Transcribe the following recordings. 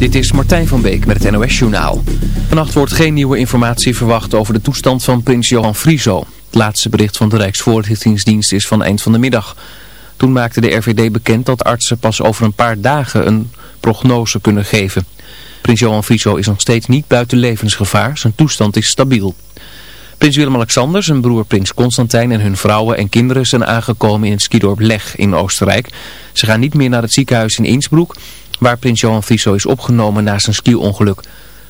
Dit is Martijn van Beek met het NOS Journaal. Vannacht wordt geen nieuwe informatie verwacht over de toestand van prins Johan Frieso. Het laatste bericht van de Rijksvoorrichtingsdienst is van eind van de middag. Toen maakte de RVD bekend dat artsen pas over een paar dagen een prognose kunnen geven. Prins Johan Frieso is nog steeds niet buiten levensgevaar. Zijn toestand is stabiel. Prins Willem-Alexander, zijn broer prins Constantijn en hun vrouwen en kinderen zijn aangekomen in het skidorp Leg in Oostenrijk. Ze gaan niet meer naar het ziekenhuis in Innsbruck, waar prins Johan Friso is opgenomen na zijn ski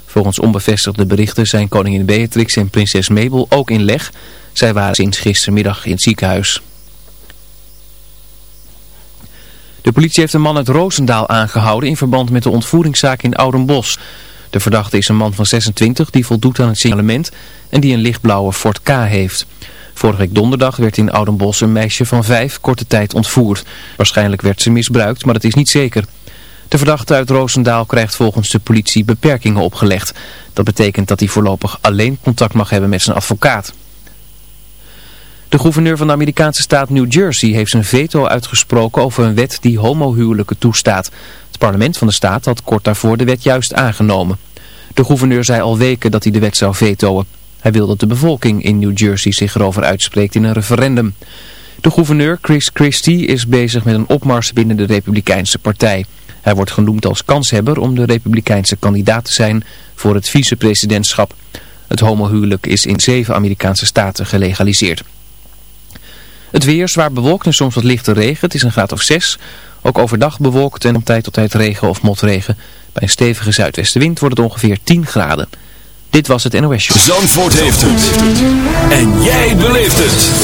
Volgens onbevestigde berichten zijn koningin Beatrix en prinses Mabel ook in leg. Zij waren sinds gistermiddag in het ziekenhuis. De politie heeft een man uit Roosendaal aangehouden in verband met de ontvoeringszaak in Oudenbos. De verdachte is een man van 26 die voldoet aan het signalement en die een lichtblauwe Ford K heeft. Vorige week donderdag werd in Oudenbos een meisje van vijf korte tijd ontvoerd. Waarschijnlijk werd ze misbruikt, maar dat is niet zeker. De verdachte uit Roosendaal krijgt volgens de politie beperkingen opgelegd. Dat betekent dat hij voorlopig alleen contact mag hebben met zijn advocaat. De gouverneur van de Amerikaanse staat New Jersey heeft zijn veto uitgesproken over een wet die homohuwelijken toestaat. Het parlement van de staat had kort daarvoor de wet juist aangenomen. De gouverneur zei al weken dat hij de wet zou vetoen. Hij wil dat de bevolking in New Jersey zich erover uitspreekt in een referendum. De gouverneur Chris Christie is bezig met een opmars binnen de Republikeinse partij. Hij wordt genoemd als kanshebber om de republikeinse kandidaat te zijn voor het vicepresidentschap. Het homohuwelijk is in zeven Amerikaanse staten gelegaliseerd. Het weer zwaar bewolkt en soms wat lichte regen. Het is een graad of 6. Ook overdag bewolkt en op tijd tot tijd regen of motregen. Bij een stevige zuidwestenwind wordt het ongeveer 10 graden. Dit was het NOS Show. Zandvoort heeft het. En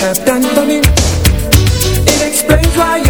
for me, It explains why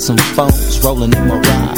some phones rolling in my ride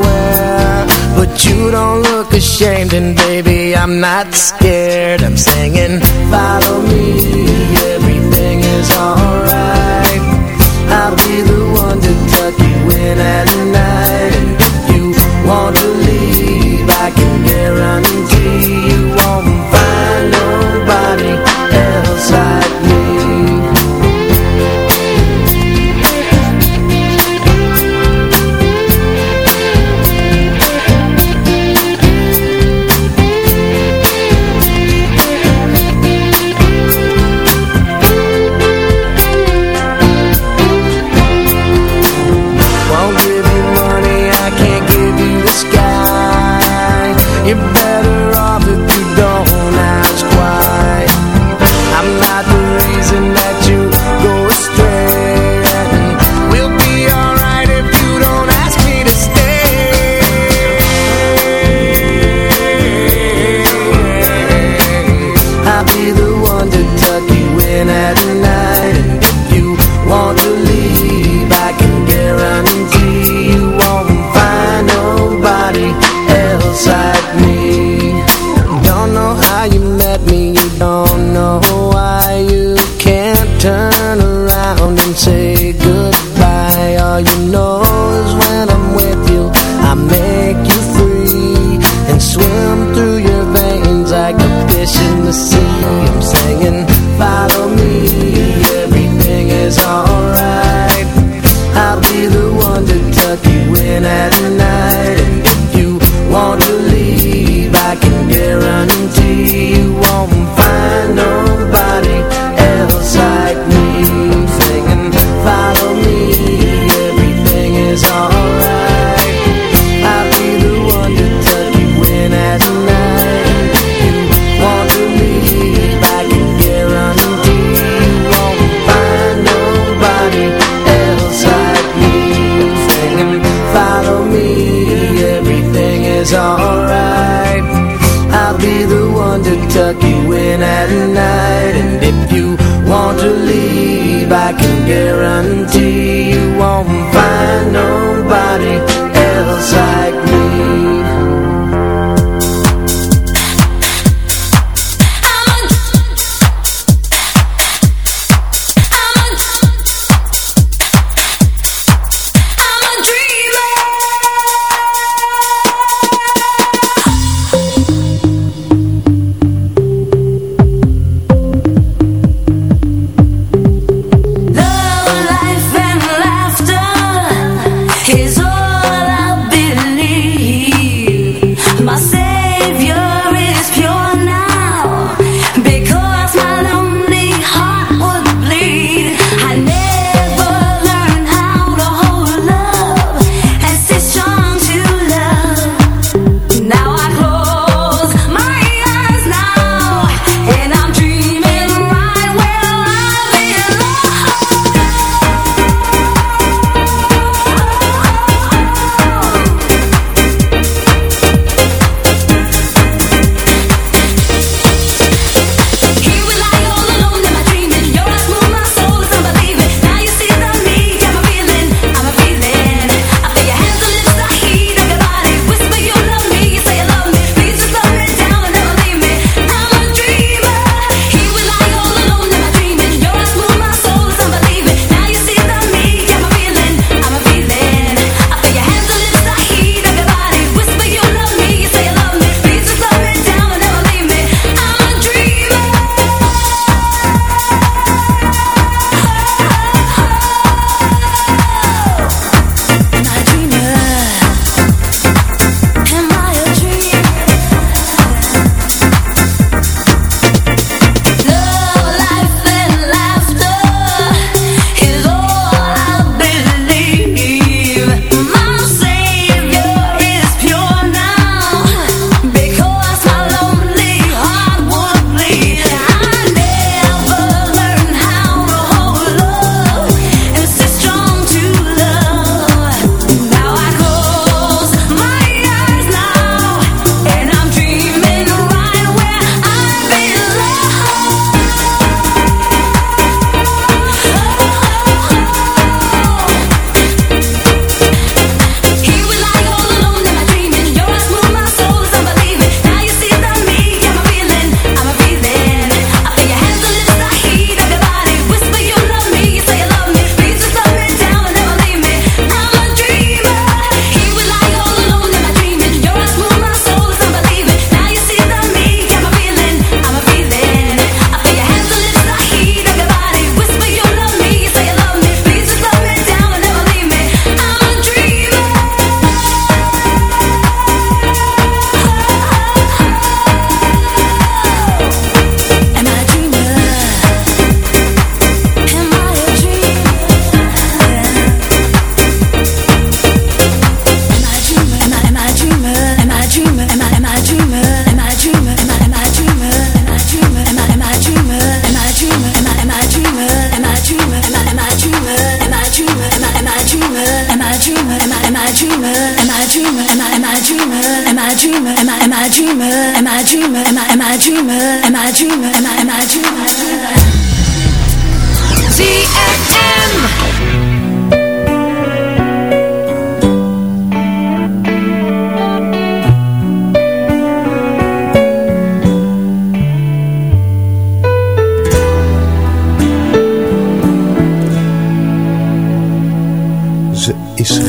but you don't look ashamed And baby, I'm not scared I'm singing Follow me, everything is alright I'll be the one to tuck you in at night if you want to leave I can guarantee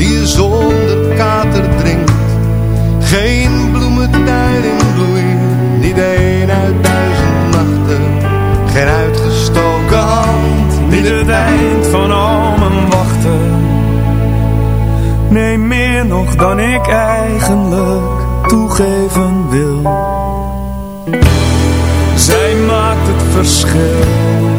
die zonder kater drinkt. Geen bloementijd in bloei, niet één uit duizend nachten. Geen uitgestoken hand, niet het eind van al mijn wachten. Nee, meer nog dan ik eigenlijk toegeven wil. Zij maakt het verschil.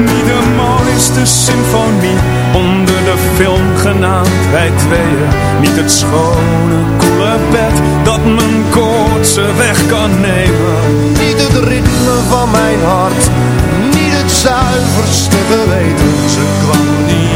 niet de mooiste symfonie Onder de film genaamd wij tweeën Niet het schone, koele bed Dat mijn koortse weg kan nemen Niet het ritme van mijn hart Niet het zuiverste geweten Ze kwam niet